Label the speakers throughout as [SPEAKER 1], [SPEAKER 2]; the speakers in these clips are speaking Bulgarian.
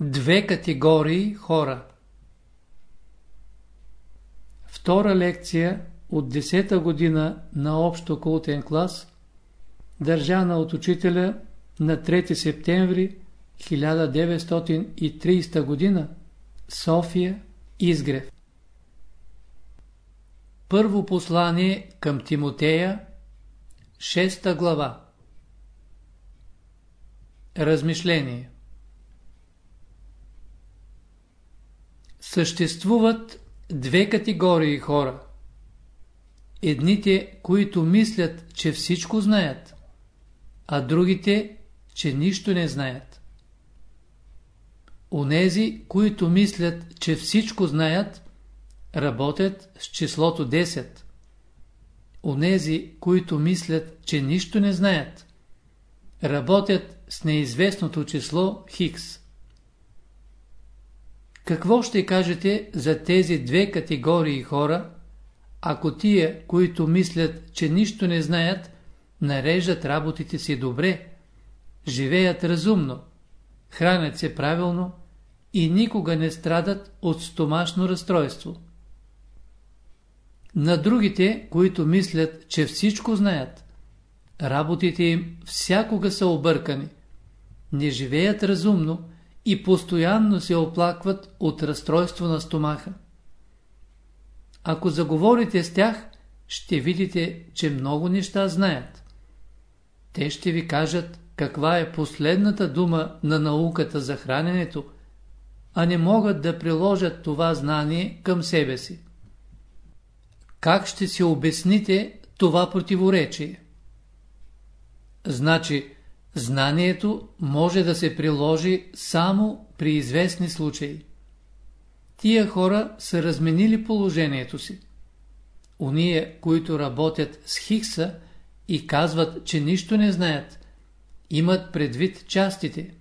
[SPEAKER 1] Две категории хора Втора лекция от 10-та година на общо култен клас, държана от учителя на 3 септември 1930 година, София, Изгрев. Първо послание към Тимотея, 6 глава. Размишление Съществуват две категории хора. Едните, които мислят, че всичко знаят, а другите, че нищо не знаят. Онези, които мислят, че всичко знаят, работят с числото 10. Онези, които мислят, че нищо не знаят, работят с неизвестното число Хикс. Какво ще кажете за тези две категории хора, ако тия, които мислят, че нищо не знаят, нареждат работите си добре, живеят разумно, хранят се правилно и никога не страдат от стомашно разстройство? На другите, които мислят, че всичко знаят, работите им всякога са объркани, не живеят разумно, и постоянно се оплакват от разстройство на стомаха. Ако заговорите с тях, ще видите, че много неща знаят. Те ще ви кажат каква е последната дума на науката за храненето, а не могат да приложат това знание към себе си. Как ще си обясните това противоречие? Значи, Знанието може да се приложи само при известни случаи. Тия хора са разменили положението си. Уния, които работят с Хикса и казват, че нищо не знаят, имат предвид частите.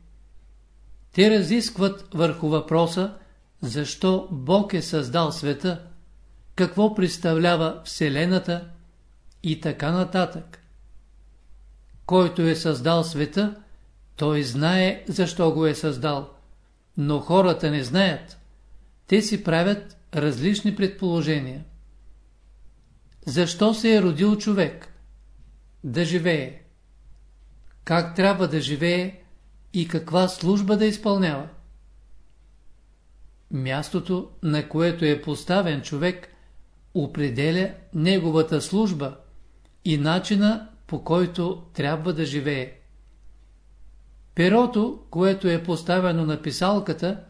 [SPEAKER 1] Те разискват върху въпроса, защо Бог е създал света, какво представлява Вселената и така нататък. Който е създал света, той знае защо го е създал. Но хората не знаят. Те си правят различни предположения. Защо се е родил човек? Да живее. Как трябва да живее и каква служба да изпълнява? Мястото, на което е поставен човек, определя неговата служба и начина по който трябва да живее. Перото, което е поставено на писалката,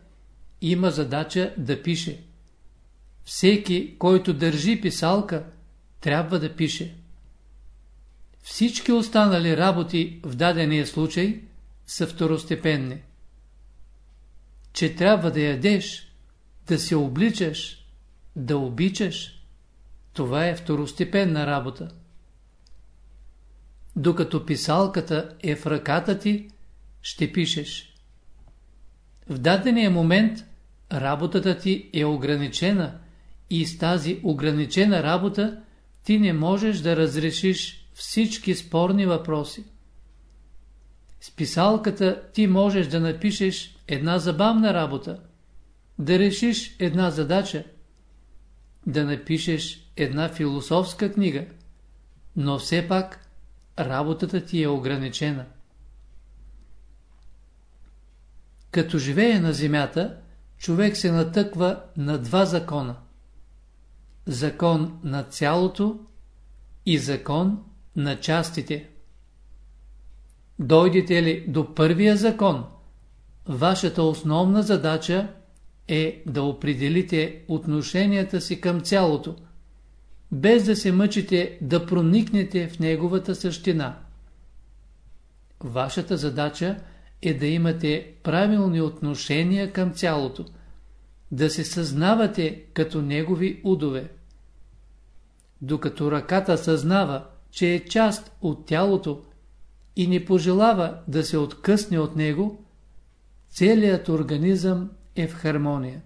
[SPEAKER 1] има задача да пише. Всеки, който държи писалка, трябва да пише. Всички останали работи в дадения случай са второстепенни. Че трябва да ядеш, да се обличаш, да обичаш, това е второстепенна работа. Докато писалката е в ръката ти, ще пишеш. В дадения момент работата ти е ограничена и с тази ограничена работа ти не можеш да разрешиш всички спорни въпроси. С писалката ти можеш да напишеш една забавна работа, да решиш една задача, да напишеш една философска книга, но все пак работата ти е ограничена. Като живее на земята, човек се натъква на два закона. Закон на цялото и закон на частите. Дойдете ли до първия закон, вашата основна задача е да определите отношенията си към цялото – без да се мъчите да проникнете в неговата същина. Вашата задача е да имате правилни отношения към цялото, да се съзнавате като негови удове. Докато ръката съзнава, че е част от тялото и не пожелава да се откъсне от него, целият организъм е в хармония.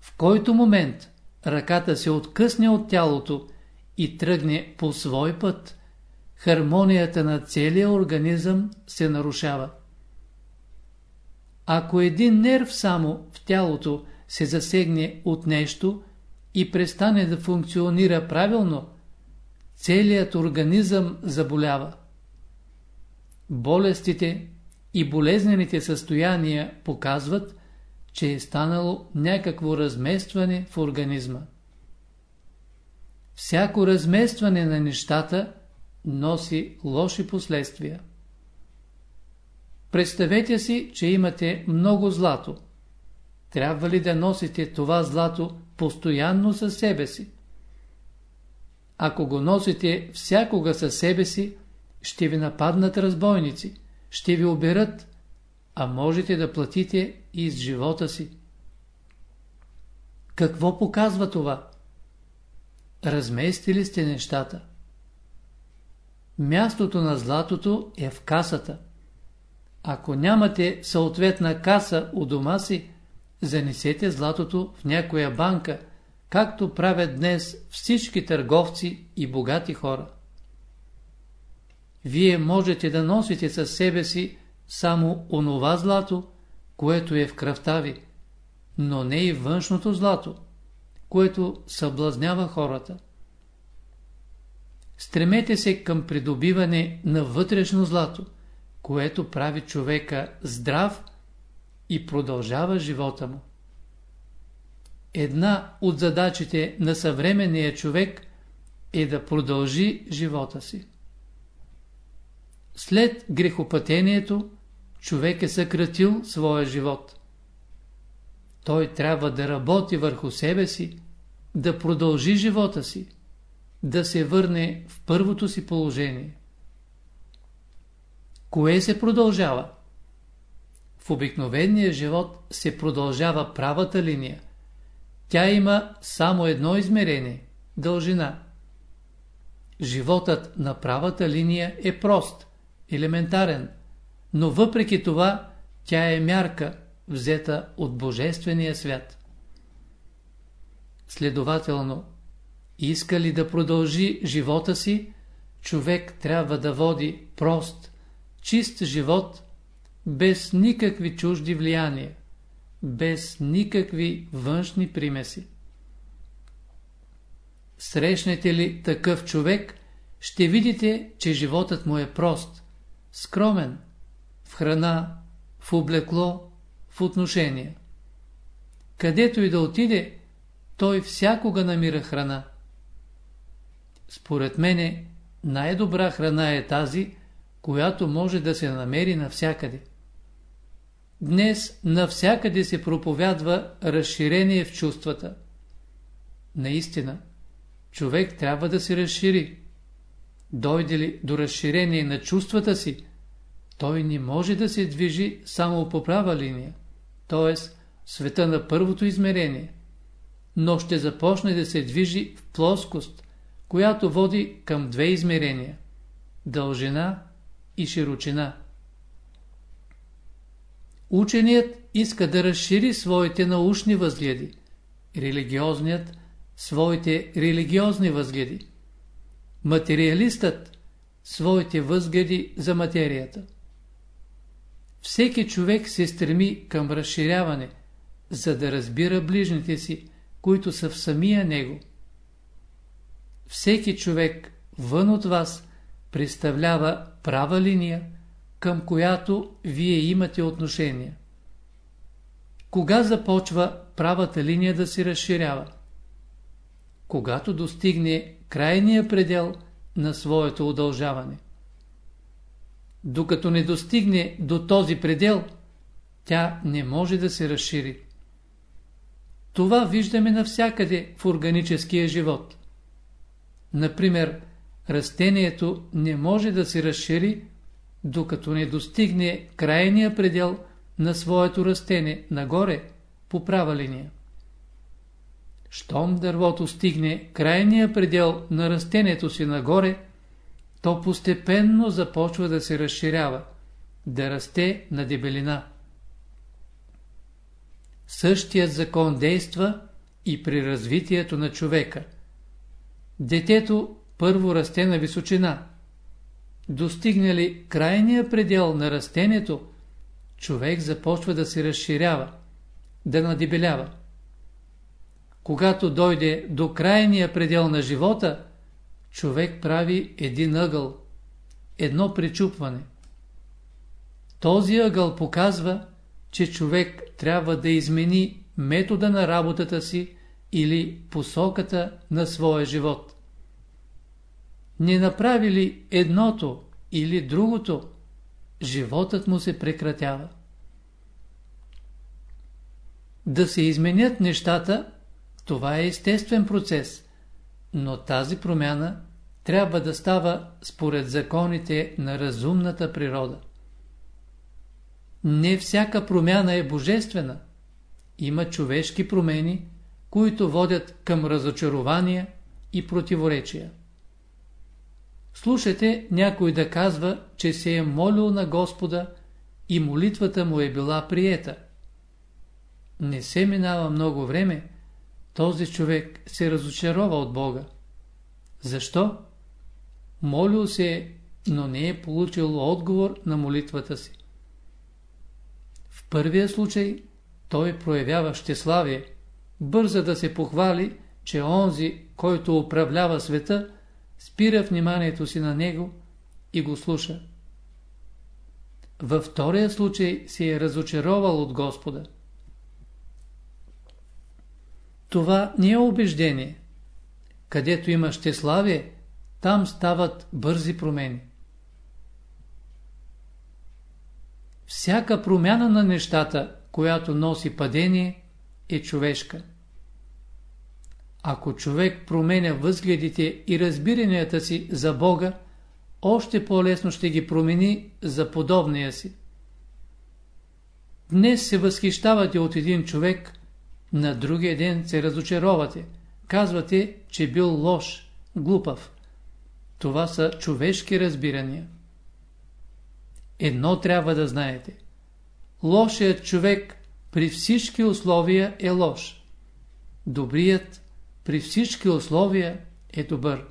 [SPEAKER 1] В който момент ръката се откъсне от тялото и тръгне по свой път, хармонията на целия организъм се нарушава. Ако един нерв само в тялото се засегне от нещо и престане да функционира правилно, целият организъм заболява. Болестите и болезнените състояния показват, че е станало някакво разместване в организма. Всяко разместване на нещата носи лоши последствия. Представете си, че имате много злато. Трябва ли да носите това злато постоянно със себе си? Ако го носите всякога със себе си, ще ви нападнат разбойници, ще ви оберат, а можете да платите и с живота си. Какво показва това? Разместили сте нещата. Мястото на златото е в касата. Ако нямате съответна каса у дома си, занесете златото в някоя банка, както правят днес всички търговци и богати хора. Вие можете да носите със себе си само онова злато, което е в кръвта ви, но не и външното злато, което съблазнява хората. Стремете се към придобиване на вътрешно злато, което прави човека здрав и продължава живота му. Една от задачите на съвременния човек е да продължи живота си. След грехопътението, човек е съкратил своя живот. Той трябва да работи върху себе си, да продължи живота си, да се върне в първото си положение. Кое се продължава? В обикновения живот се продължава правата линия. Тя има само едно измерение – дължина. Животът на правата линия е прост, елементарен, но въпреки това тя е мярка, взета от Божествения свят. Следователно, иска ли да продължи живота си, човек трябва да води прост, чист живот, без никакви чужди влияния, без никакви външни примеси. Срещнете ли такъв човек, ще видите, че животът му е прост, скромен, храна, в облекло, в отношения. Където и да отиде, той всякога намира храна. Според мене, най-добра храна е тази, която може да се намери навсякъде. Днес навсякъде се проповядва разширение в чувствата. Наистина, човек трябва да се разшири. Дойде ли до разширение на чувствата си, той не може да се движи само по права линия, т.е. света на първото измерение, но ще започне да се движи в плоскост, която води към две измерения – дължина и широчина. Ученият иска да разшири своите научни възгледи, религиозният – своите религиозни възгледи, материалистът – своите възгледи за материята. Всеки човек се стреми към разширяване, за да разбира ближните си, които са в самия него. Всеки човек вън от вас представлява права линия, към която вие имате отношение. Кога започва правата линия да се разширява? Когато достигне крайния предел на своето удължаване. Докато не достигне до този предел, тя не може да се разшири. Това виждаме навсякъде в органическия живот. Например, растението не може да се разшири, докато не достигне крайния предел на своето растение нагоре по права линия. Щом дървото стигне крайния предел на растението си нагоре, то постепенно започва да се разширява, да расте на дебелина. Същият закон действа и при развитието на човека. Детето първо расте на височина. Достигне ли крайния предел на растението, човек започва да се разширява, да надебелява. Когато дойде до крайния предел на живота, човек прави един ъгъл, едно причупване. Този ъгъл показва, че човек трябва да измени метода на работата си или посоката на своя живот. Не направи ли едното или другото, животът му се прекратява. Да се изменят нещата, това е естествен процес, но тази промяна трябва да става според законите на разумната природа. Не всяка промяна е божествена. Има човешки промени, които водят към разочарования и противоречия. Слушайте някой да казва, че се е молил на Господа и молитвата му е била приета. Не се минава много време, този човек се разочарова от Бога. Защо? Молил се, но не е получил отговор на молитвата си. В първия случай той проявява щеславие, бърза да се похвали, че онзи, който управлява света, спира вниманието си на него и го слуша. Във втория случай се е разочаровал от Господа. Това не е убеждение. Където има щеславие, там стават бързи промени. Всяка промяна на нещата, която носи падение, е човешка. Ако човек променя възгледите и разбиранията си за Бога, още по-лесно ще ги промени за подобния си. Днес се възхищавате от един човек, на другия ден се разочаровате. Казвате, че бил лош, глупав. Това са човешки разбирания. Едно трябва да знаете. Лошият човек при всички условия е лош. Добрият при всички условия е добър.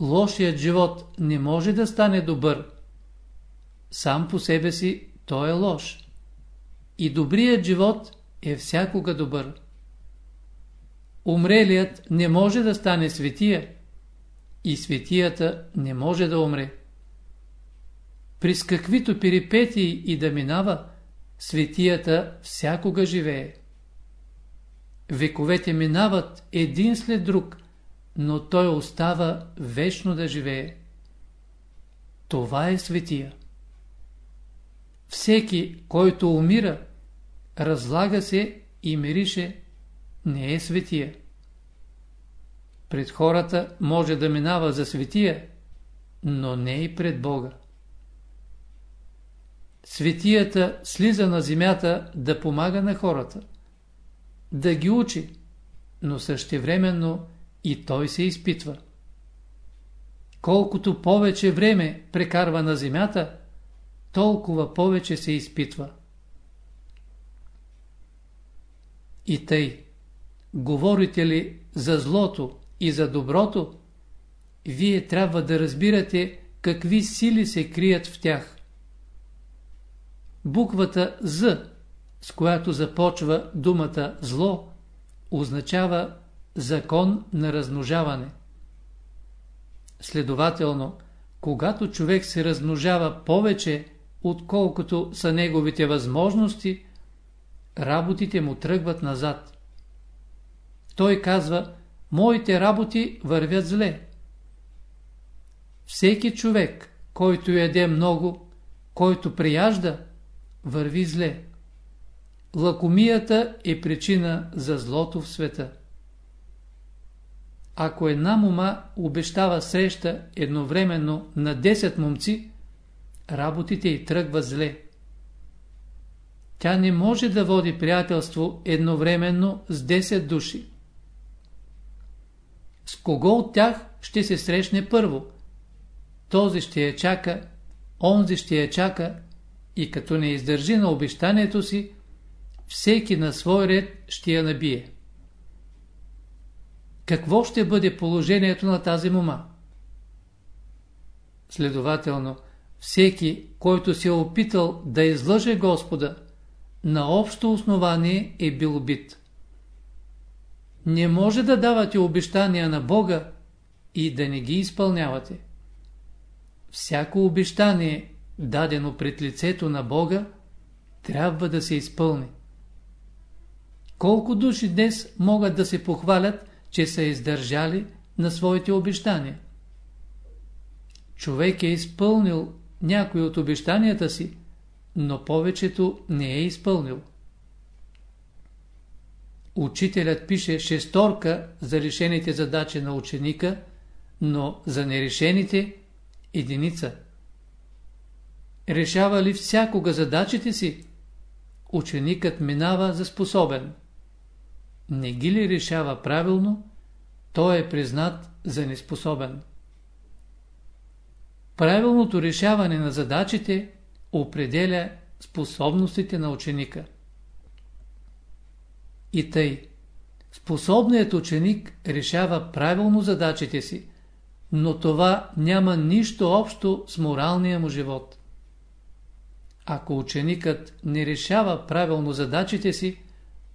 [SPEAKER 1] Лошият живот не може да стане добър. Сам по себе си той е лош. И добрият живот е всякога добър. Умрелият не може да стане светия и светията не може да умре. При с каквито перипетии и да минава, светията всякога живее. Вековете минават един след друг, но той остава вечно да живее. Това е светия. Всеки, който умира, разлага се и мирише, не е светия. Пред хората може да минава за светия, но не и пред Бога. Светията слиза на земята да помага на хората да ги учи, но същевременно и той се изпитва. Колкото повече време прекарва на земята, толкова повече се изпитва. И тъй, говорите ли за злото и за доброто, вие трябва да разбирате какви сили се крият в тях. Буквата З с която започва думата зло, означава закон на размножаване. Следователно, когато човек се размножава повече, отколкото са неговите възможности, работите му тръгват назад. Той казва, моите работи вървят зле. Всеки човек, който яде много, който прияжда, върви зле. Лакомията е причина за злото в света. Ако една мома обещава среща едновременно на 10 момци, работите й тръгват зле. Тя не може да води приятелство едновременно с 10 души. С кого от тях ще се срещне първо? Този ще я чака, онзи ще я чака и като не издържи на обещанието си, всеки на свой ред ще я набие. Какво ще бъде положението на тази мома? Следователно, всеки, който се е опитал да излъже Господа, на общо основание е бил убит. Не може да давате обещания на Бога и да не ги изпълнявате. Всяко обещание, дадено пред лицето на Бога, трябва да се изпълни. Колко души днес могат да се похвалят, че са издържали на своите обещания? Човек е изпълнил някои от обещанията си, но повечето не е изпълнил. Учителят пише шесторка за решените задачи на ученика, но за нерешените – единица. Решава ли всякога задачите си? Ученикът минава за способен. Не ги ли решава правилно, той е признат за неспособен. Правилното решаване на задачите определя способностите на ученика. И тъй, способният ученик решава правилно задачите си, но това няма нищо общо с моралния му живот. Ако ученикът не решава правилно задачите си,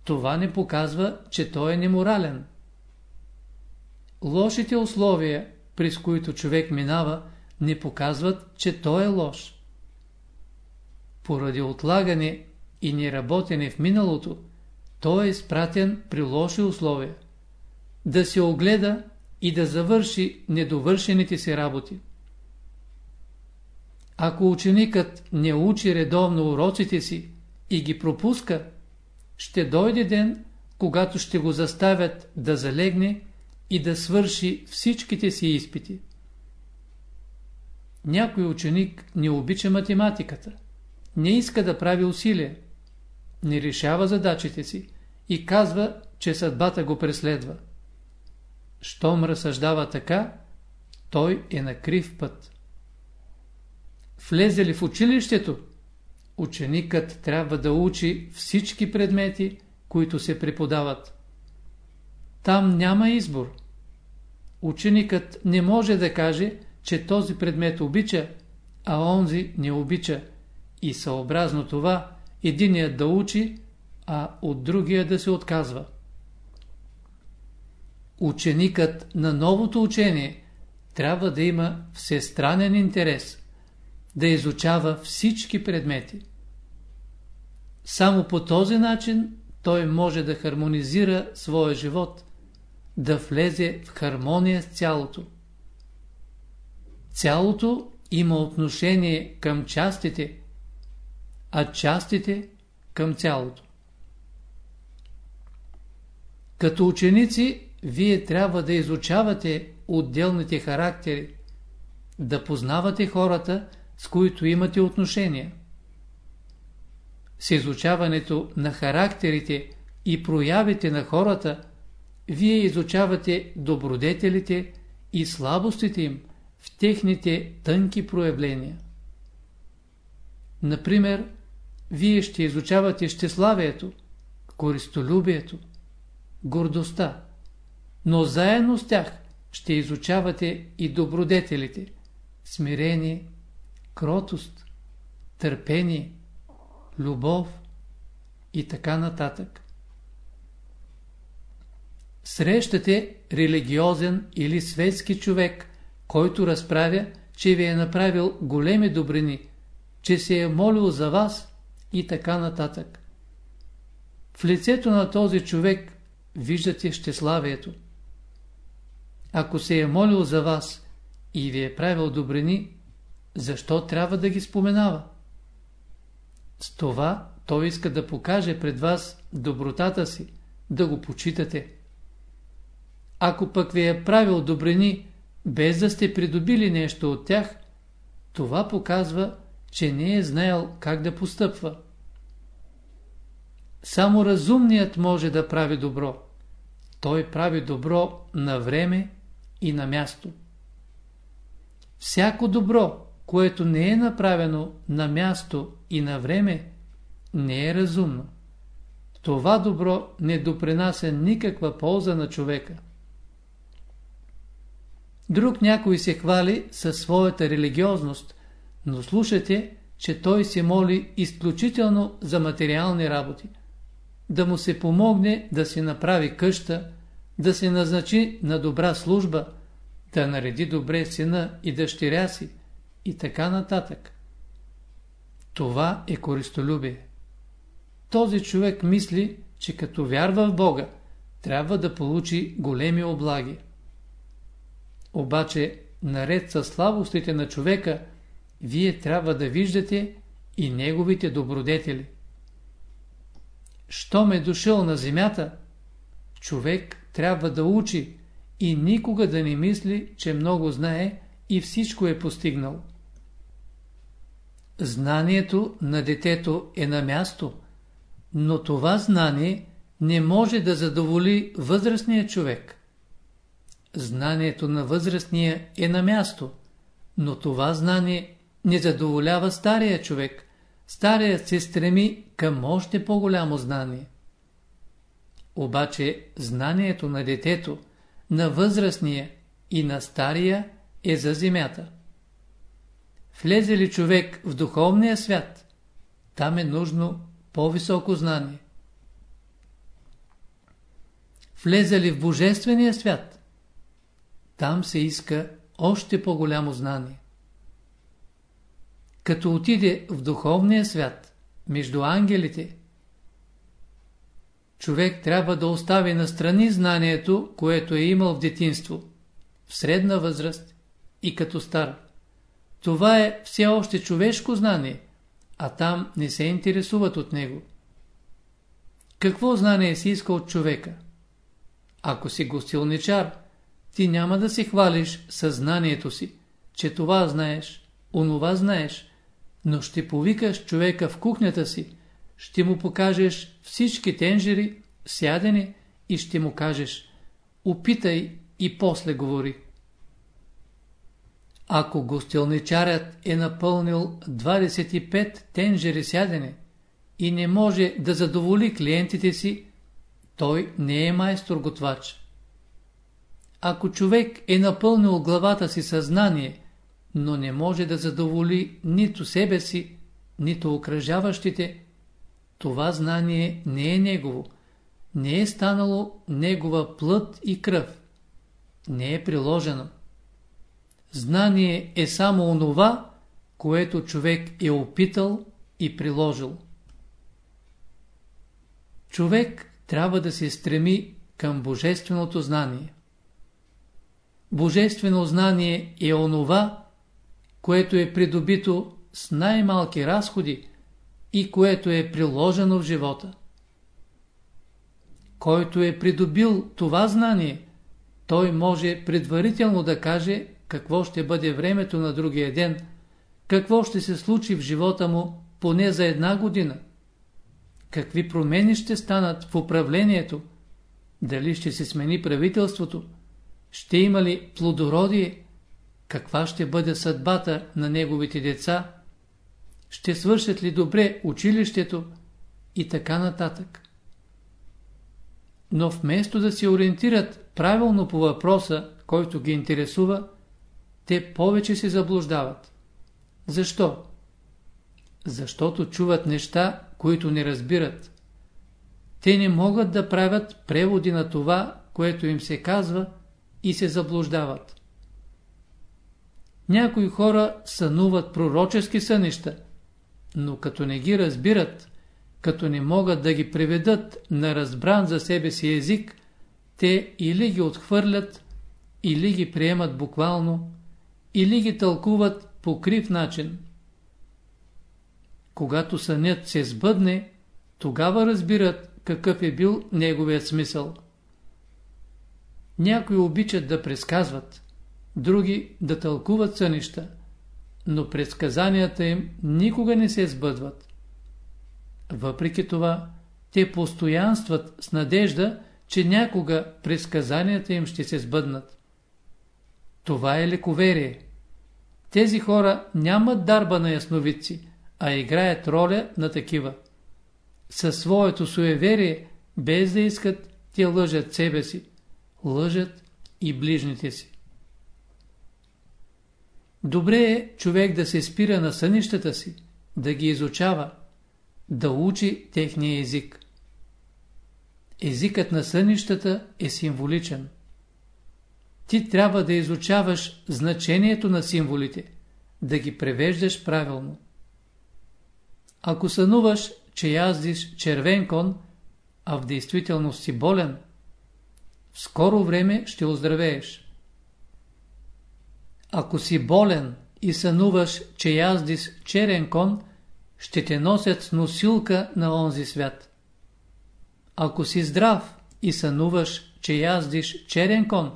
[SPEAKER 1] това не показва, че той е неморален. Лошите условия, през които човек минава, не показват, че той е лош. Поради отлагане и неработене в миналото, той е изпратен при лоши условия. Да се огледа и да завърши недовършените си работи. Ако ученикът не учи редовно уроците си и ги пропуска, ще дойде ден, когато ще го заставят да залегне и да свърши всичките си изпити. Някой ученик не обича математиката, не иска да прави усилия, не решава задачите си и казва, че съдбата го преследва. Щом разсъждава така, той е на крив път. Влезе ли в училището, ученикът трябва да учи всички предмети, които се преподават. Там няма избор. Ученикът не може да каже, че този предмет обича, а онзи не обича. И съобразно това, единият да учи, а от другия да се отказва. Ученикът на новото учение трябва да има всестранен интерес, да изучава всички предмети. Само по този начин той може да хармонизира своя живот, да влезе в хармония с цялото. Цялото има отношение към частите, а частите към цялото. Като ученици, вие трябва да изучавате отделните характери, да познавате хората, с които имате отношения. С изучаването на характерите и проявите на хората, вие изучавате добродетелите и слабостите им, в техните тънки проявления. Например, вие ще изучавате щеславието, користолюбието, гордостта, но заедно с тях ще изучавате и добродетелите, смирение, кротост, търпение, любов и така нататък. Срещате религиозен или светски човек, който разправя, че ви е направил големи добрини, че се е молил за вас и така нататък. В лицето на този човек виждате щеславието. Ако се е молил за вас и ви е правил добрини, защо трябва да ги споменава? С това той иска да покаже пред вас добротата си, да го почитате. Ако пък ви е правил добрини, без да сте придобили нещо от тях, това показва, че не е знаел как да постъпва. Само разумният може да прави добро. Той прави добро на време и на място. Всяко добро, което не е направено на място и на време, не е разумно. Това добро не допринася никаква полза на човека. Друг някой се хвали със своята религиозност, но слушате, че той се моли изключително за материални работи. Да му се помогне да си направи къща, да се назначи на добра служба, да нареди добре сина и дъщеря си и така нататък. Това е користолюбие. Този човек мисли, че като вярва в Бога, трябва да получи големи облаги. Обаче, наред с слабостите на човека, вие трябва да виждате и неговите добродетели. Щом е дошъл на земята, човек трябва да учи и никога да не мисли, че много знае и всичко е постигнал. Знанието на детето е на място, но това знание не може да задоволи възрастния човек. Знанието на възрастния е на място, но това знание не задоволява стария човек. Старият се стреми към още по-голямо знание. Обаче знанието на детето, на възрастния и на стария е за земята. Влезе ли човек в духовния свят, там е нужно по-високо знание. Влезе ли в божествения свят, там се иска още по-голямо знание. Като отиде в духовния свят, между ангелите, човек трябва да остави на страни знанието, което е имал в детинство, в средна възраст и като стар. Това е все още човешко знание, а там не се интересуват от него. Какво знание си иска от човека? Ако си гостилничар, ти няма да си хвалиш съзнанието си, че това знаеш, онова знаеш, но ще повикаш човека в кухнята си, ще му покажеш всички тенжери, сядени и ще му кажеш опитай и после говори. Ако гостилничарят е напълнил 25 тенжери сядене и не може да задоволи клиентите си, той не е майстор-готвач. Ако човек е напълнил главата си съзнание, но не може да задоволи нито себе си, нито окръжаващите, това знание не е негово, не е станало негова плът и кръв, не е приложено. Знание е само онова, което човек е опитал и приложил. Човек трябва да се стреми към божественото знание. Божествено знание е онова, което е придобито с най-малки разходи и което е приложено в живота. Който е придобил това знание, той може предварително да каже какво ще бъде времето на другия ден, какво ще се случи в живота му поне за една година, какви промени ще станат в управлението, дали ще се смени правителството, ще има ли плодородие, каква ще бъде съдбата на неговите деца, ще свършат ли добре училището и така нататък. Но вместо да се ориентират правилно по въпроса, който ги интересува, те повече се заблуждават. Защо? Защото чуват неща, които не разбират. Те не могат да правят преводи на това, което им се казва и се заблуждават. Някои хора сънуват пророчески сънища, но като не ги разбират, като не могат да ги преведат на разбран за себе си език, те или ги отхвърлят, или ги приемат буквално, или ги тълкуват по крив начин. Когато сънят се сбъдне, тогава разбират какъв е бил неговият смисъл. Някои обичат да предсказват, други да тълкуват сънища, но предсказанията им никога не се сбъдват. Въпреки това, те постоянстват с надежда, че някога предсказанията им ще се сбъднат. Това е лековерие. Тези хора нямат дарба на ясновидци, а играят роля на такива. Със своето суеверие, без да искат, те лъжат себе си, лъжат и ближните си. Добре е човек да се спира на сънищата си, да ги изучава, да учи техния език. Езикът на сънищата е символичен. Ти трябва да изучаваш значението на символите, да ги превеждаш правилно. Ако сънуваш, че яздиш червен кон, а в действителност си болен, в скоро време ще оздравееш. Ако си болен и сънуваш, че яздиш черен кон, ще те носят с носилка на онзи свят. Ако си здрав и сънуваш, че яздиш черен кон,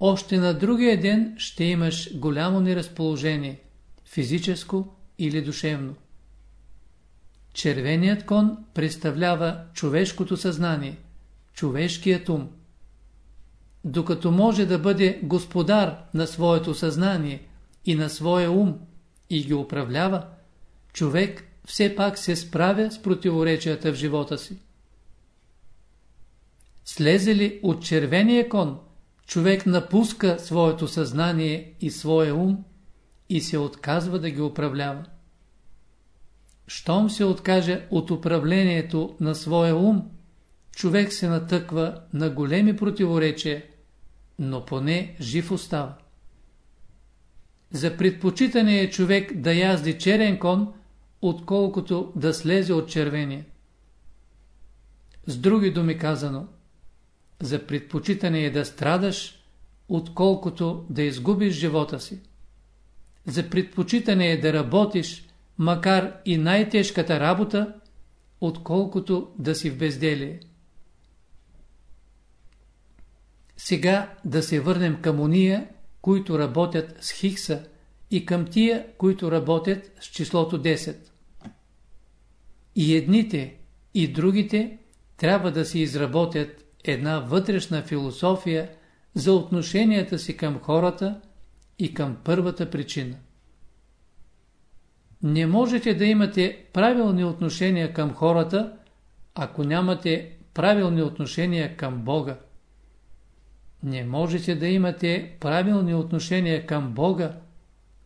[SPEAKER 1] още на другия ден ще имаш голямо неразположение, физическо или душевно. Червеният кон представлява човешкото съзнание, човешкият ум. Докато може да бъде господар на своето съзнание и на своя ум и ги управлява, човек все пак се справя с противоречията в живота си. Слезе ли от червения кон, човек напуска своето съзнание и своя ум и се отказва да ги управлява. Щом се откаже от управлението на своя ум, човек се натъква на големи противоречия, но поне жив остава. За предпочитане е човек да язди черен кон, отколкото да слезе от червения. С други думи казано, за предпочитане е да страдаш, отколкото да изгубиш живота си. За предпочитане е да работиш, макар и най-тежката работа, отколкото да си в безделие. Сега да се върнем към уния, които работят с Хикса и към тия, които работят с числото 10. И едните, и другите трябва да си изработят една вътрешна философия за отношенията си към хората и към първата причина. Не можете да имате правилни отношения към хората, ако нямате правилни отношения към Бога. Не можете да имате правилни отношения към Бога,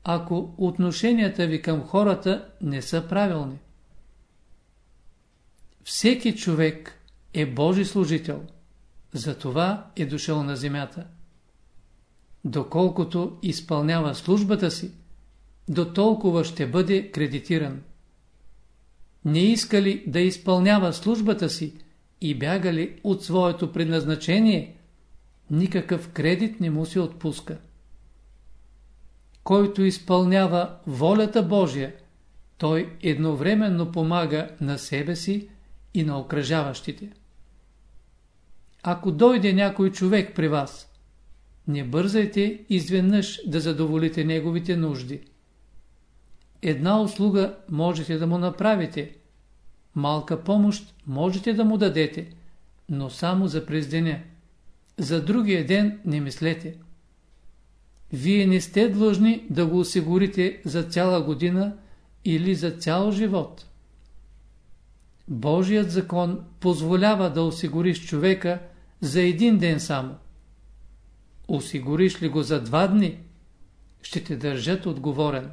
[SPEAKER 1] ако отношенията ви към хората не са правилни. Всеки човек е Божи служител, затова е дошъл на земята. Доколкото изпълнява службата си, до толкова ще бъде кредитиран. Не искали да изпълнява службата си и бягали от своето предназначение, никакъв кредит не му се отпуска. Който изпълнява волята Божия, той едновременно помага на себе си и на окръжаващите. Ако дойде някой човек при вас, не бързайте изведнъж да задоволите неговите нужди. Една услуга можете да му направите, малка помощ можете да му дадете, но само за през деня. За другия ден не мислете. Вие не сте длъжни да го осигурите за цяла година или за цял живот. Божият закон позволява да осигуриш човека за един ден само. Осигуриш ли го за два дни, ще те държат отговорен.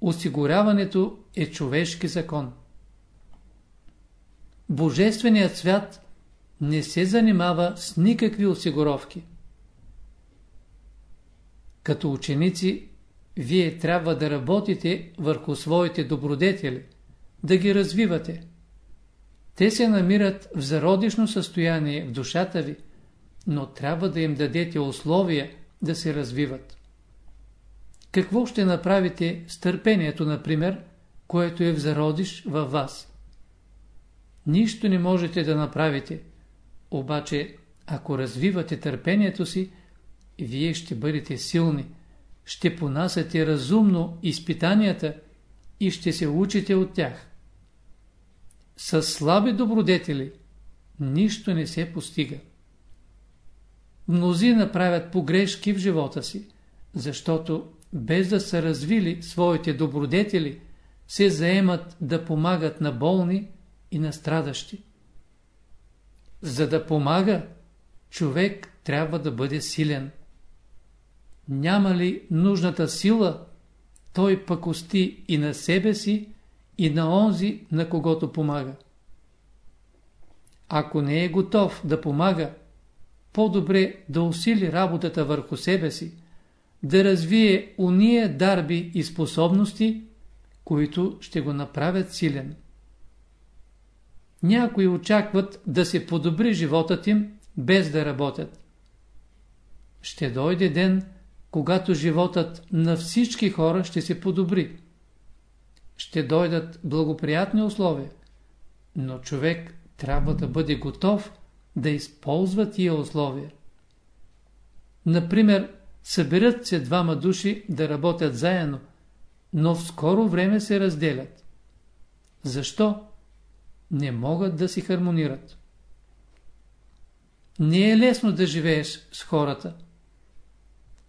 [SPEAKER 1] Осигуряването е човешки закон. Божественият свят не се занимава с никакви осигуровки. Като ученици, вие трябва да работите върху своите добродетели, да ги развивате. Те се намират в зародишно състояние в душата ви, но трябва да им дадете условия да се развиват. Какво ще направите с търпението, например, което е в зародиш във вас? Нищо не можете да направите, обаче ако развивате търпението си, вие ще бъдете силни, ще понасяте разумно изпитанията и ще се учите от тях. С слаби добродетели нищо не се постига. Мнози направят погрешки в живота си, защото без да са развили своите добродетели, се заемат да помагат на болни и на страдащи. За да помага, човек трябва да бъде силен. няма ли нужната сила, той пакости и на себе си, и на онзи, на когото помага. Ако не е готов да помага, по-добре да усили работата върху себе си, да развие уния дарби и способности, които ще го направят силен. Някои очакват да се подобри животът им, без да работят. Ще дойде ден, когато животът на всички хора ще се подобри. Ще дойдат благоприятни условия, но човек трябва да бъде готов да използва тия условия. Например, съберат се двама души да работят заедно, но в скоро време се разделят. Защо? Не могат да си хармонират. Не е лесно да живееш с хората.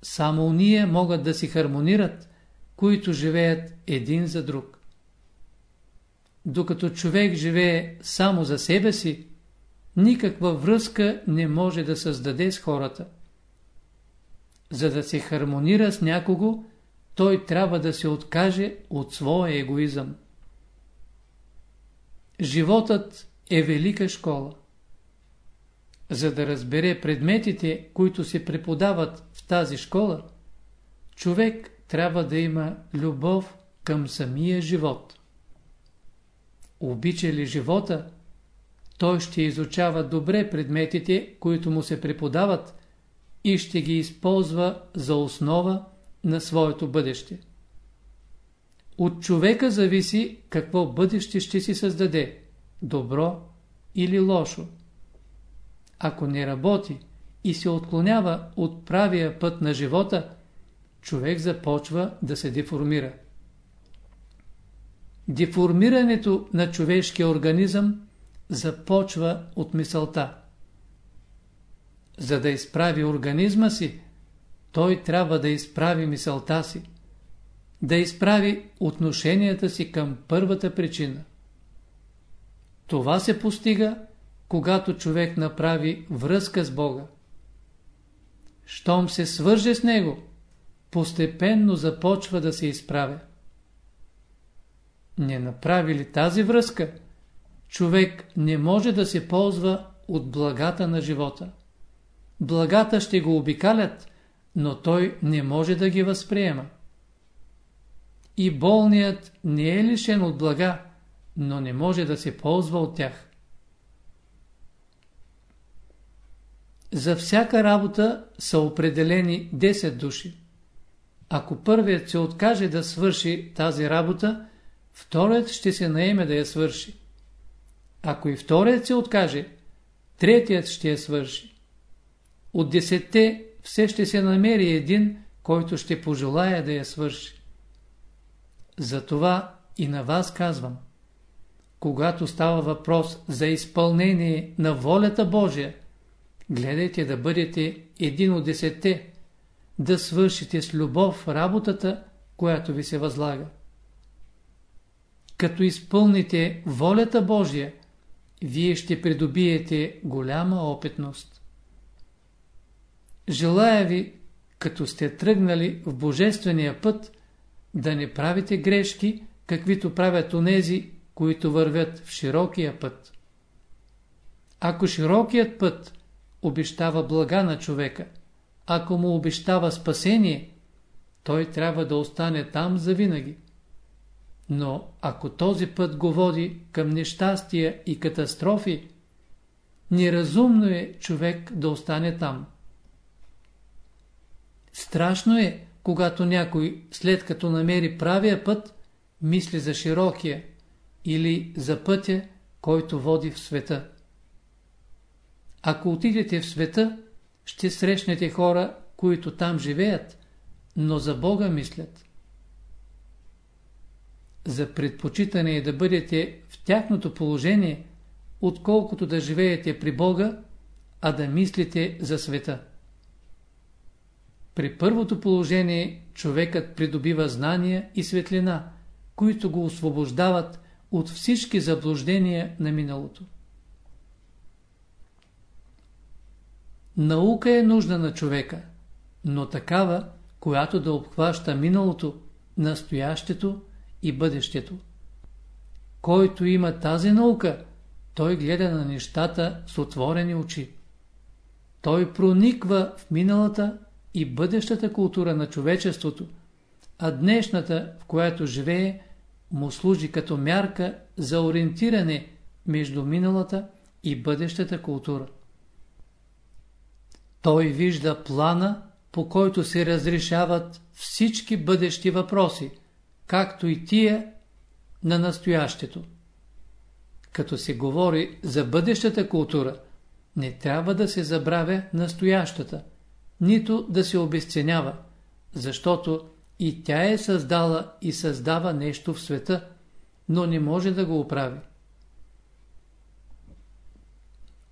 [SPEAKER 1] Само уния могат да си хармонират, които живеят един за друг. Докато човек живее само за себе си, никаква връзка не може да създаде с хората. За да се хармонира с някого, той трябва да се откаже от своя егоизъм. Животът е велика школа. За да разбере предметите, които се преподават в тази школа, човек трябва да има любов към самия живот. Обича ли живота, той ще изучава добре предметите, които му се преподават и ще ги използва за основа на своето бъдеще. От човека зависи какво бъдеще ще си създаде – добро или лошо. Ако не работи и се отклонява от правия път на живота, човек започва да се деформира. Деформирането на човешкия организъм започва от мисълта. За да изправи организма си, той трябва да изправи мисълта си, да изправи отношенията си към първата причина. Това се постига, когато човек направи връзка с Бога. Щом се свърже с Него, постепенно започва да се изправя. Не направи ли тази връзка, човек не може да се ползва от благата на живота. Благата ще го обикалят, но той не може да ги възприема. И болният не е лишен от блага, но не може да се ползва от тях. За всяка работа са определени 10 души. Ако първият се откаже да свърши тази работа, вторият ще се наеме да я свърши. Ако и вторият се откаже, третият ще я свърши. От десетте все ще се намери един, който ще пожелая да я свърши. Затова и на вас казвам. Когато става въпрос за изпълнение на волята Божия, гледайте да бъдете един от десетте, да свършите с любов работата, която ви се възлага. Като изпълните волята Божия, вие ще придобиете голяма опитност. Желая ви, като сте тръгнали в Божествения път, да не правите грешки, каквито правят онези, които вървят в широкия път. Ако широкият път обещава блага на човека, ако му обещава спасение, той трябва да остане там завинаги. Но ако този път го води към нещастия и катастрофи, неразумно е човек да остане там. Страшно е, когато някой, след като намери правия път, мисли за широкия или за пътя, който води в света. Ако отидете в света, ще срещнете хора, които там живеят, но за Бога мислят. За предпочитане е да бъдете в тяхното положение, отколкото да живеете при Бога, а да мислите за света. При първото положение човекът придобива знания и светлина, които го освобождават от всички заблуждения на миналото. Наука е нужна на човека, но такава, която да обхваща миналото, настоящето и бъдещето. Който има тази наука, той гледа на нещата с отворени очи. Той прониква в миналата и бъдещата култура на човечеството, а днешната, в която живее, му служи като мярка за ориентиране между миналата и бъдещата култура. Той вижда плана, по който се разрешават всички бъдещи въпроси, както и тия на настоящето. Като се говори за бъдещата култура, не трябва да се забравя настоящата, нито да се обесценява, защото и тя е създала и създава нещо в света, но не може да го оправи.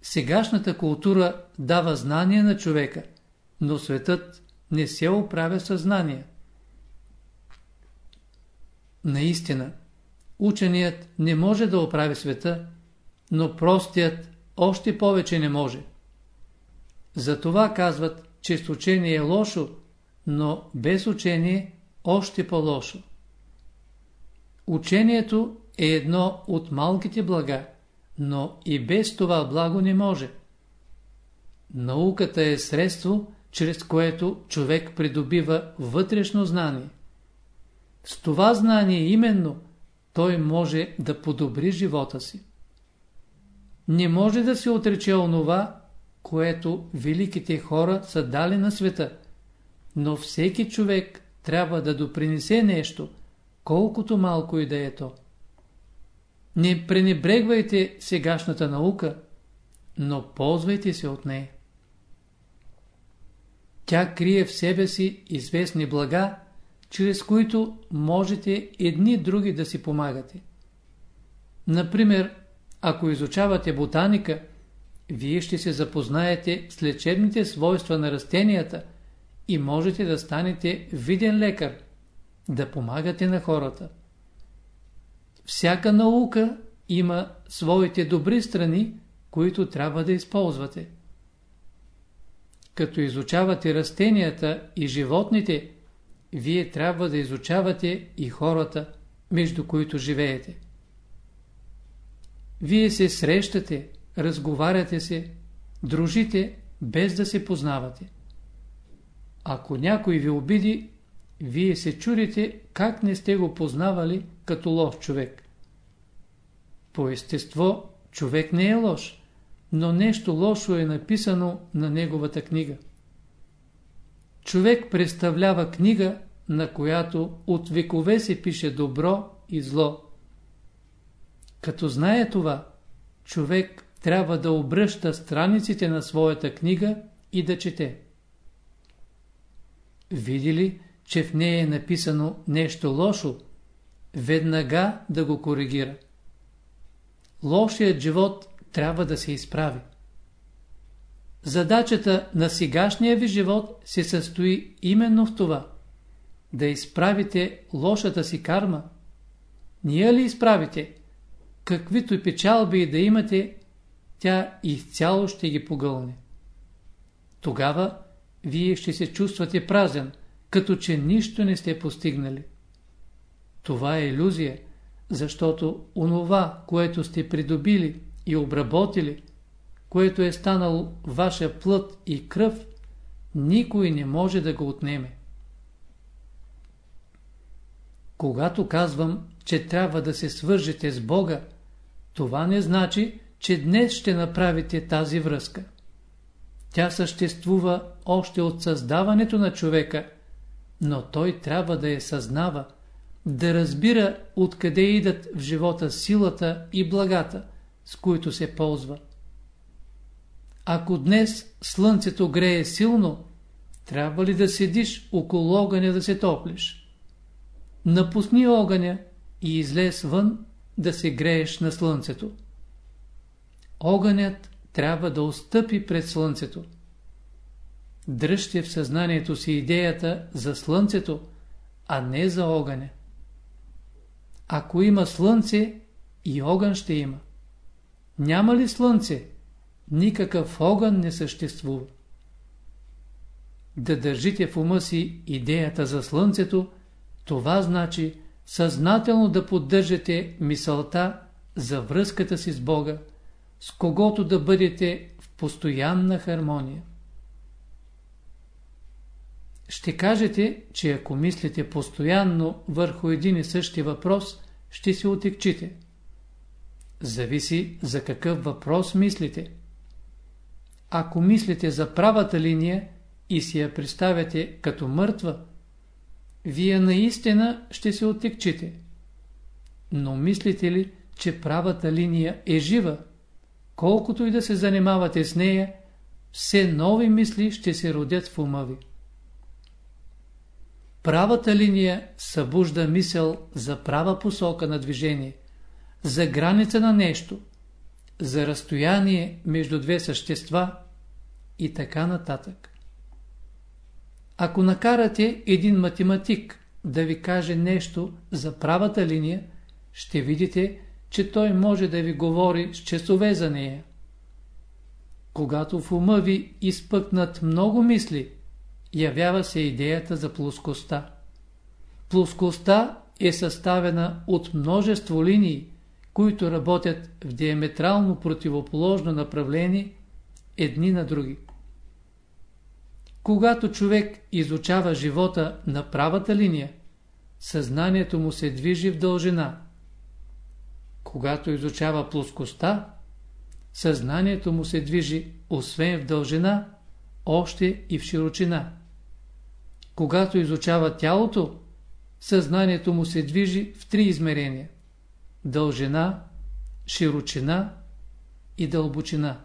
[SPEAKER 1] Сегашната култура дава знание на човека, но светът не се оправя съзнание. Наистина, ученият не може да оправи света, но простият още повече не може. Затова казват, че с учение е лошо, но без учение още по-лошо. Учението е едно от малките блага, но и без това благо не може. Науката е средство, чрез което човек придобива вътрешно знание. С това знание именно той може да подобри живота си. Не може да се отрече онова, което великите хора са дали на света, но всеки човек трябва да допринесе нещо, колкото малко и да е то. Не пренебрегвайте сегашната наука, но ползвайте се от нея. Тя крие в себе си известни блага, чрез които можете едни други да си помагате. Например, ако изучавате ботаника, вие ще се запознаете с лечебните свойства на растенията и можете да станете виден лекар, да помагате на хората. Всяка наука има своите добри страни, които трябва да използвате. Като изучавате растенията и животните, вие трябва да изучавате и хората, между които живеете. Вие се срещате, разговаряте се, дружите, без да се познавате. Ако някой ви обиди, вие се чудите как не сте го познавали като лош човек. По естество човек не е лош, но нещо лошо е написано на неговата книга. Човек представлява книга, на която от векове се пише добро и зло. Като знае това, човек трябва да обръща страниците на своята книга и да чете. Види ли, че в нея е написано нещо лошо, веднага да го коригира. Лошият живот трябва да се изправи. Задачата на сегашния ви живот се състои именно в това – да изправите лошата си карма. Ние ли изправите? Каквито печалби да имате, тя изцяло ще ги погълне. Тогава вие ще се чувствате празен, като че нищо не сте постигнали. Това е иллюзия, защото онова, което сте придобили и обработили, което е станало ваша плът и кръв, никой не може да го отнеме. Когато казвам, че трябва да се свържете с Бога, това не значи, че днес ще направите тази връзка. Тя съществува още от създаването на човека, но той трябва да я съзнава, да разбира откъде идат в живота силата и благата, с които се ползва. Ако днес слънцето грее силно, трябва ли да седиш около огъня да се топлиш? Напусни огъня и излез вън да се грееш на слънцето. Огънят трябва да отстъпи пред слънцето. Дръжте в съзнанието си идеята за слънцето, а не за огъня. Ако има слънце, и огън ще има. Няма ли слънце, никакъв огън не съществува. да държите в ума си идеята за Слънцето, това значи съзнателно да поддържате мисълта за връзката си с Бога, с когото да бъдете в постоянна хармония. Ще кажете, че ако мислите постоянно върху един и същи въпрос, ще се отекчите. Зависи за какъв въпрос мислите. Ако мислите за правата линия и си я представяте като мъртва, вие наистина ще се отекчите. Но мислите ли, че правата линия е жива, колкото и да се занимавате с нея, все нови мисли ще се родят в ума ви. Правата линия събужда мисъл за права посока на движение, за граница на нещо, за разстояние между две същества и така нататък. Ако накарате един математик да ви каже нещо за правата линия, ще видите, че той може да ви говори с часове за нея. Когато в ума ви изпъкнат много мисли, явява се идеята за плоскостта. Плоскостта е съставена от множество линии, които работят в диаметрално противоположно направление едни на други. Когато човек изучава живота на правата линия, съзнанието му се движи в дължина. Когато изучава плоскостта, съзнанието му се движи освен в дължина, още и в широчина. Когато изучава тялото, съзнанието му се движи в три измерения – дължина, широчина и дълбочина.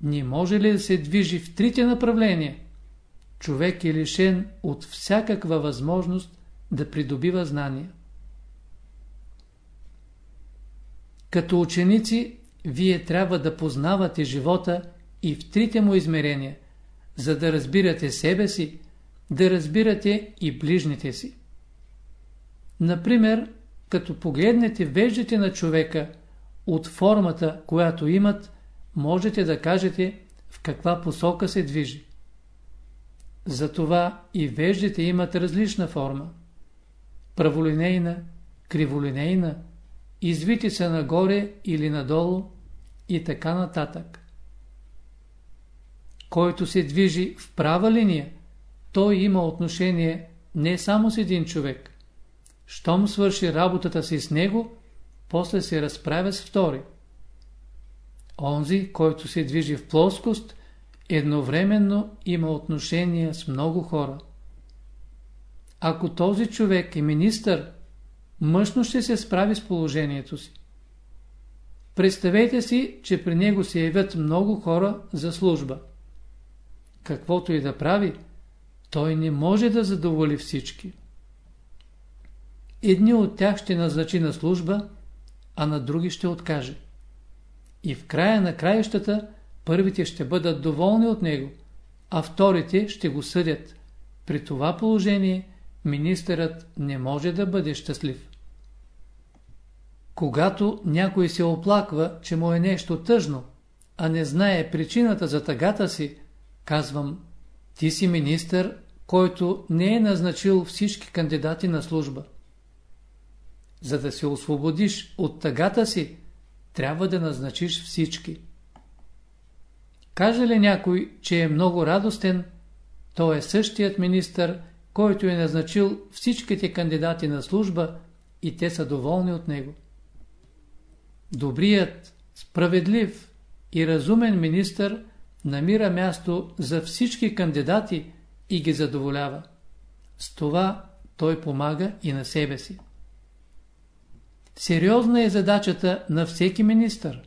[SPEAKER 1] Не може ли да се движи в трите направления? Човек е лишен от всякаква възможност да придобива знания. Като ученици, вие трябва да познавате живота и в трите му измерения, за да разбирате себе си, да разбирате и ближните си. Например, като погледнете веждите на човека от формата, която имат, можете да кажете в каква посока се движи. Затова и веждите имат различна форма. Праволинейна, криволинейна, извити са нагоре или надолу и така нататък. Който се движи в права линия, той има отношение не само с един човек. Щом свърши работата си с него, после се разправя с втори. Онзи, който се движи в плоскост, едновременно има отношение с много хора. Ако този човек е министър, мъжно ще се справи с положението си. Представете си, че при него се явят много хора за служба. Каквото и да прави, той не може да задоволи всички. Едни от тях ще назначи на служба, а на други ще откаже. И в края на краищата първите ще бъдат доволни от него, а вторите ще го съдят. При това положение министърът не може да бъде щастлив. Когато някой се оплаква, че му е нещо тъжно, а не знае причината за тъгата си, казвам, ти си министър, който не е назначил всички кандидати на служба. За да се освободиш от тъгата си, трябва да назначиш всички. Каже ли някой, че е много радостен, то е същият министър, който е назначил всичките кандидати на служба и те са доволни от него. Добрият, справедлив и разумен министър намира място за всички кандидати и ги задоволява. С това той помага и на себе си. Сериозна е задачата на всеки министър.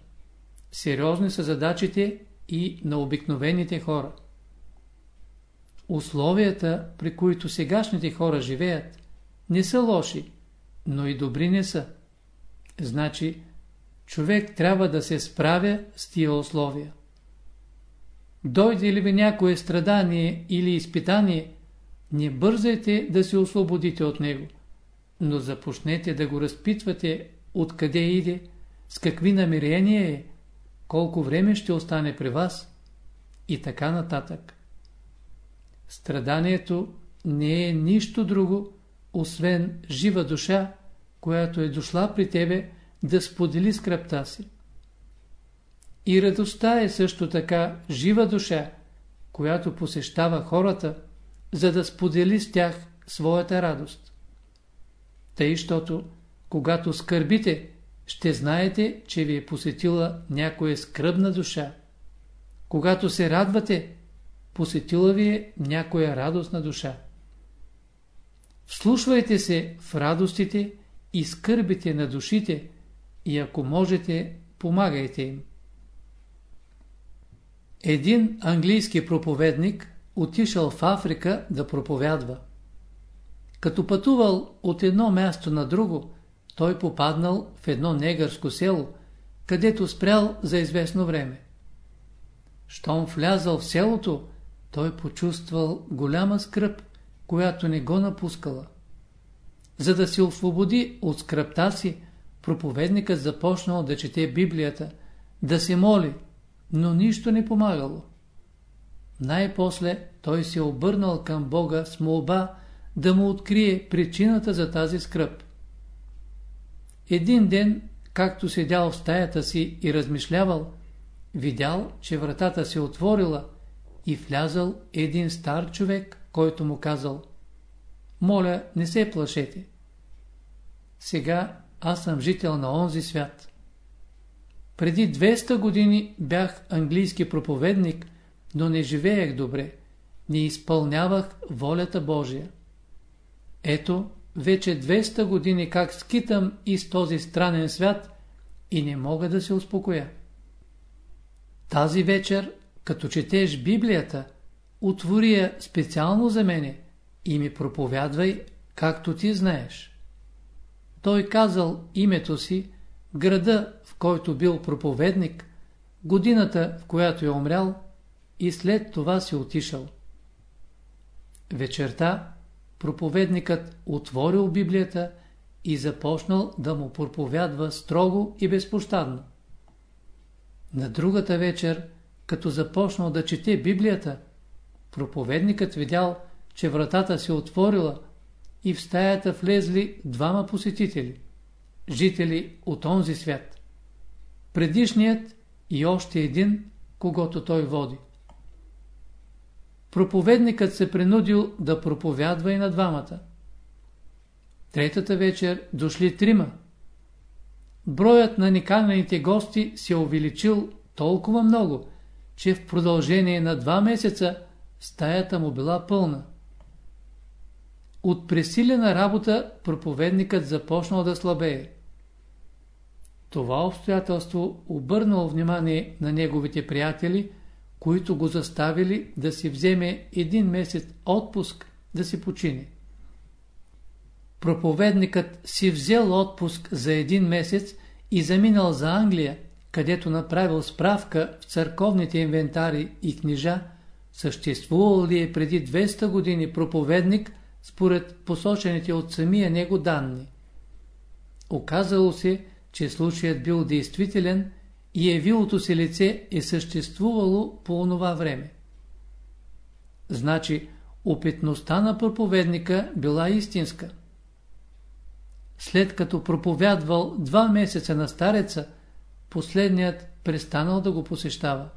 [SPEAKER 1] Сериозни са задачите и на обикновените хора. Условията, при които сегашните хора живеят, не са лоши, но и добри не са. Значи, човек трябва да се справя с тия условия. Дойде ли ви някое страдание или изпитание, не бързайте да се освободите от него, но започнете да го разпитвате откъде иде, с какви намерения е, колко време ще остане при вас и така нататък. Страданието не е нищо друго, освен жива душа, която е дошла при тебе да сподели скръпта си. И радостта е също така жива душа, която посещава хората, за да сподели с тях своята радост. Тъй, щото, когато скърбите, ще знаете, че ви е посетила някоя скръбна душа. Когато се радвате, посетила ви е някоя радостна душа. Вслушвайте се в радостите и скърбите на душите и ако можете, помагайте им. Един английски проповедник отишъл в Африка да проповядва. Като пътувал от едно място на друго, той попаднал в едно негърско село, където спрял за известно време. Щом влязал в селото, той почувствал голяма скръп, която не го напускала. За да се освободи от скръпта си, проповедникът започнал да чете Библията, да се моли, но нищо не помагало. Най-после той се обърнал към Бога с молба да му открие причината за тази скръп. Един ден, както седял в стаята си и размишлявал, видял, че вратата се отворила и влязал един стар човек, който му казал «Моля, не се плашете. Сега аз съм жител на онзи свят. Преди 200 години бях английски проповедник, но не живеех добре, не изпълнявах волята Божия. Ето, вече 200 години как скитам из този странен свят и не мога да се успокоя. Тази вечер, като четеш Библията, отвори я специално за мене и ми проповядвай, както ти знаеш. Той казал името си, града, в който бил проповедник, годината, в която е умрял и след това си отишъл. Вечерта проповедникът отворил Библията и започнал да му проповядва строго и безпощадно. На другата вечер, като започнал да чете Библията, проповедникът видял, че вратата се отворила и в стаята влезли двама посетители, жители от онзи свят. Предишният и още един, когато той води. Проповедникът се принудил да проповядва и на двамата. Третата вечер дошли трима. Броят на никанените гости се увеличил толкова много, че в продължение на два месеца стаята му била пълна. От пресилена работа проповедникът започнал да слабее. Това обстоятелство обърнало внимание на неговите приятели – които го заставили да си вземе един месец отпуск да си почине. Проповедникът си взел отпуск за един месец и заминал за Англия, където направил справка в църковните инвентари и книжа, съществувал ли е преди 200 години проповедник според посочените от самия него данни. Оказало се, че случаят бил действителен и явилото се лице е съществувало по онова време. Значи, опитността на проповедника била истинска. След като проповядвал два месеца на стареца, последният престанал да го посещава.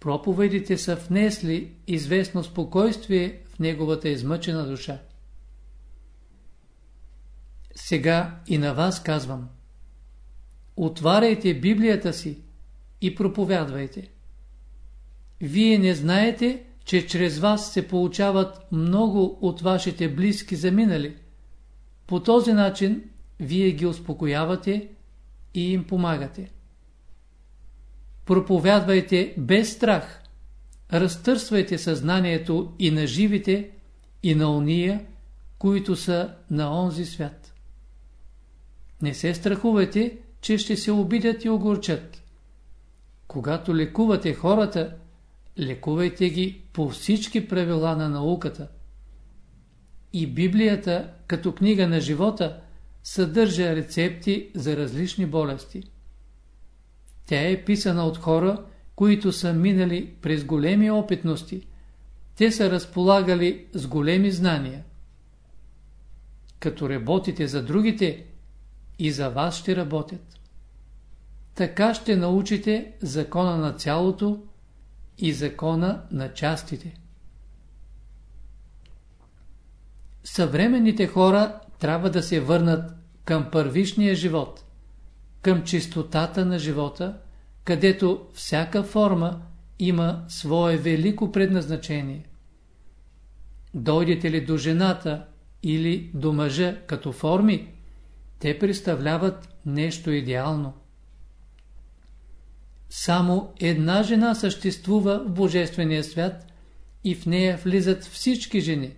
[SPEAKER 1] Проповедите са внесли известно спокойствие в неговата измъчена душа. Сега и на вас казвам – Отваряйте Библията си и проповядвайте. Вие не знаете, че чрез вас се получават много от вашите близки заминали. По този начин вие ги успокоявате и им помагате. Проповядвайте без страх. Разтърсвайте съзнанието и на живите, и на уния, които са на онзи свят. Не се страхувайте, че ще се обидят и огорчат. Когато лекувате хората, лекувайте ги по всички правила на науката. И Библията, като книга на живота, съдържа рецепти за различни болести. Тя е писана от хора, които са минали през големи опитности, те са разполагали с големи знания. Като работите за другите, и за вас ще работят. Така ще научите закона на цялото и закона на частите. Съвременните хора трябва да се върнат към първишния живот, към чистотата на живота, където всяка форма има свое велико предназначение. Дойдете ли до жената или до мъжа като форми, те представляват нещо идеално. Само една жена съществува в Божествения свят и в нея влизат всички жени.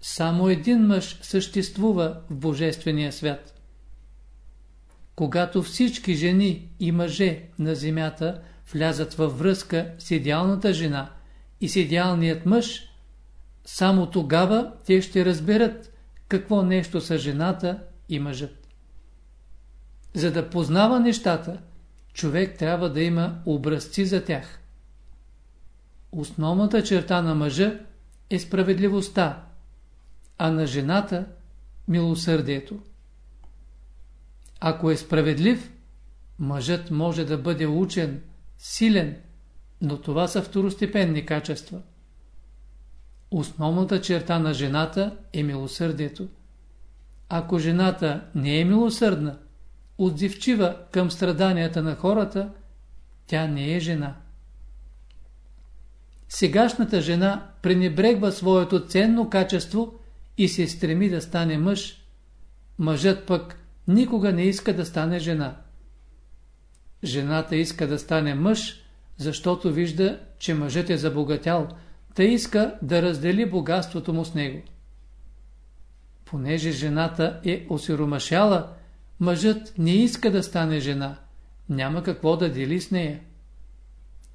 [SPEAKER 1] Само един мъж съществува в Божествения свят. Когато всички жени и мъже на земята влязат във връзка с идеалната жена и с идеалният мъж, само тогава те ще разберат какво нещо са жената и мъжът. За да познава нещата, човек трябва да има образци за тях. Основната черта на мъжа е справедливостта, а на жената – милосърдието. Ако е справедлив, мъжът може да бъде учен, силен, но това са второстепенни качества. Основната черта на жената е милосърдието. Ако жената не е милосърдна, отзивчива към страданията на хората, тя не е жена. Сегашната жена пренебрегва своето ценно качество и се стреми да стане мъж. Мъжът пък никога не иска да стане жена. Жената иска да стане мъж, защото вижда, че мъжът е забогатял, та иска да раздели богатството му с него. Понеже жената е осиромашала, мъжът не иска да стане жена. Няма какво да дели с нея.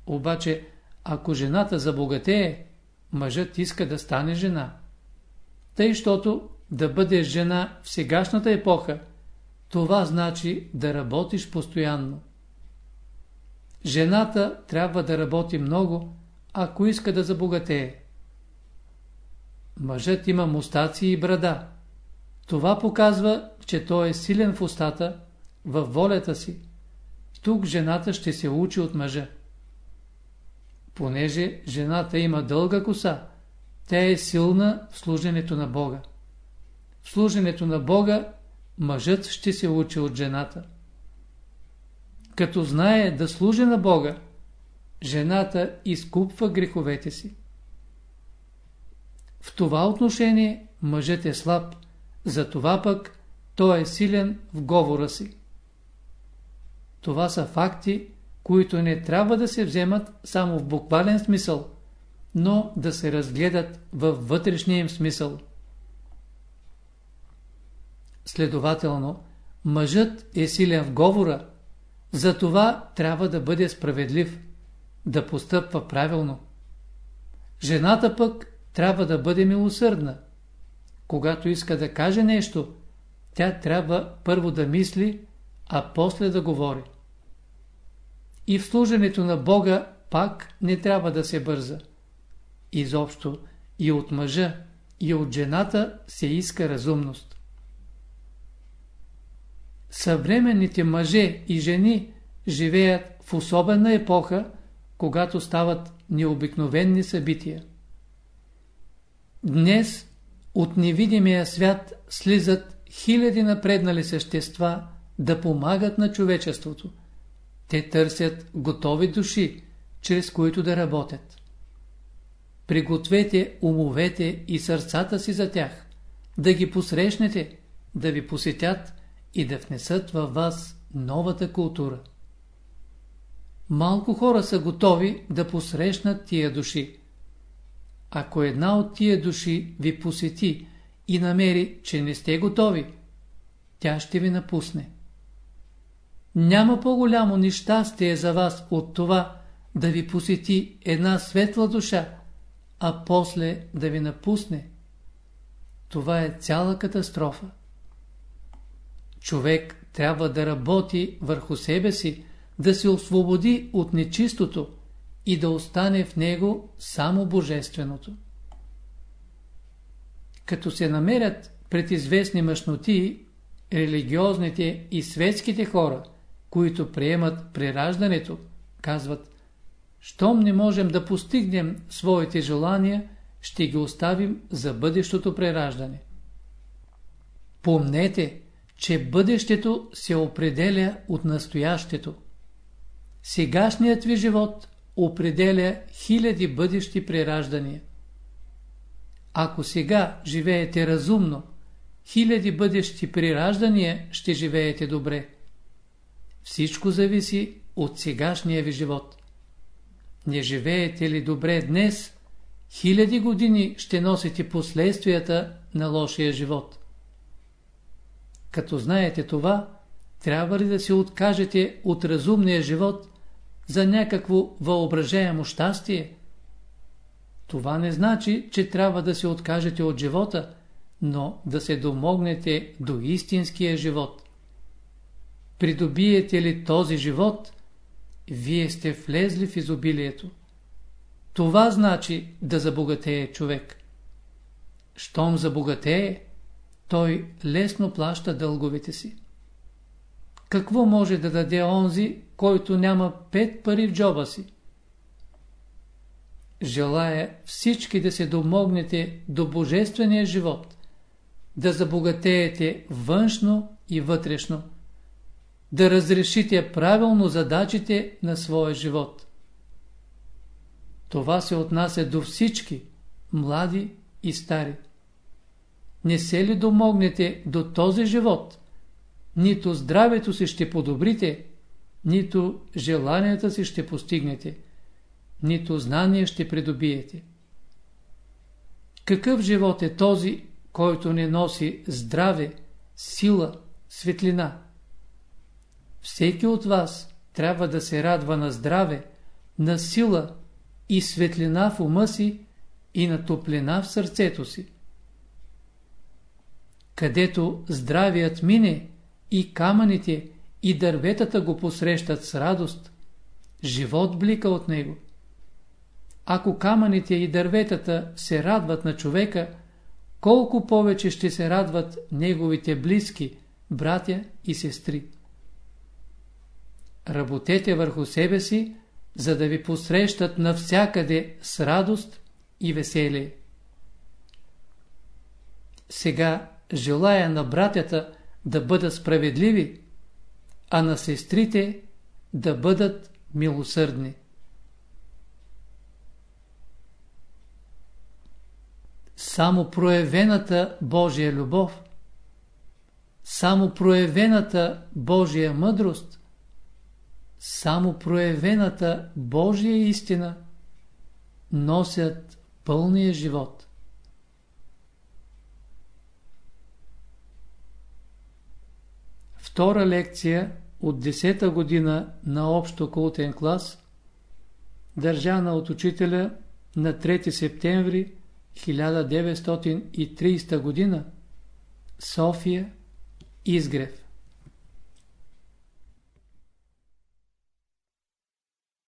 [SPEAKER 1] Обаче, ако жената забогатее, мъжът иска да стане жена. Тъй, щото да бъдеш жена в сегашната епоха, това значи да работиш постоянно. Жената трябва да работи много, ако иска да забогатее. Мъжът има мустаци и брада. Това показва, че той е силен в устата, във волята си. Тук жената ще се учи от мъжа. Понеже жената има дълга коса, тя е силна в служенето на Бога. В служенето на Бога мъжът ще се учи от жената. Като знае да служи на Бога, жената изкупва греховете си. В това отношение мъжът е слаб, затова пък той е силен в говора си. Това са факти, които не трябва да се вземат само в буквален смисъл, но да се разгледат във вътрешния им смисъл. Следователно, мъжът е силен в говора, затова трябва да бъде справедлив, да постъпва правилно. Жената пък трябва да бъде милосърдна. Когато иска да каже нещо, тя трябва първо да мисли, а после да говори. И в служенето на Бога пак не трябва да се бърза. Изобщо и от мъжа, и от жената се иска разумност. Съвременните мъже и жени живеят в особена епоха, когато стават необикновенни събития. Днес от невидимия свят слизат хиляди напреднали същества да помагат на човечеството. Те търсят готови души, чрез които да работят. Пригответе умовете и сърцата си за тях, да ги посрещнете, да ви посетят и да внесат във вас новата култура. Малко хора са готови да посрещнат тия души. Ако една от тия души ви посети и намери, че не сте готови, тя ще ви напусне. Няма по-голямо нещастие за вас от това да ви посети една светла душа, а после да ви напусне. Това е цяла катастрофа. Човек трябва да работи върху себе си, да се освободи от нечистото и да остане в него само Божественото. Като се намерят пред известни мъжноти, религиозните и светските хора, които приемат прераждането, казват, щом не можем да постигнем своите желания, ще ги оставим за бъдещото прераждане. Помнете, че бъдещето се определя от настоящето. Сегашният ви живот определя хиляди бъдещи прераждания. Ако сега живеете разумно, хиляди бъдещи прираждания ще живеете добре. Всичко зависи от сегашния ви живот. Не живеете ли добре днес, хиляди години ще носите последствията на лошия живот. Като знаете това, трябва ли да се откажете от разумния живот за някакво въображаемо щастие? Това не значи, че трябва да се откажете от живота, но да се домогнете до истинския живот. Придобиете ли този живот, вие сте влезли в изобилието. Това значи да забогатее човек. Щом забогатее, той лесно плаща дълговете си. Какво може да даде онзи, който няма пет пари в джоба си? Желая всички да се домогнете до божествения живот, да забогатеете външно и вътрешно, да разрешите правилно задачите на своя живот. Това се отнася до всички, млади и стари. Не се ли домогнете до този живот, нито здравето си ще подобрите, нито желанията си ще постигнете, нито знание ще придобиете. Какъв живот е този, който не носи здраве, сила, светлина? Всеки от вас трябва да се радва на здраве, на сила и светлина в ума си и на топлина в сърцето си. Където здравият мине и камъните и дърветата го посрещат с радост, живот блика от него. Ако камъните и дърветата се радват на човека, колко повече ще се радват неговите близки, братя и сестри. Работете върху себе си, за да ви посрещат навсякъде с радост и веселие. Сега желая на братята да бъдат справедливи, а на сестрите да бъдат милосърдни. Само проявената Божия любов, само проявената Божия мъдрост, само проявената Божия истина носят пълния живот. Втора лекция от 10-та година на общо култен клас, държана от учителя на 3 септември 1930 година, София, Изгрев.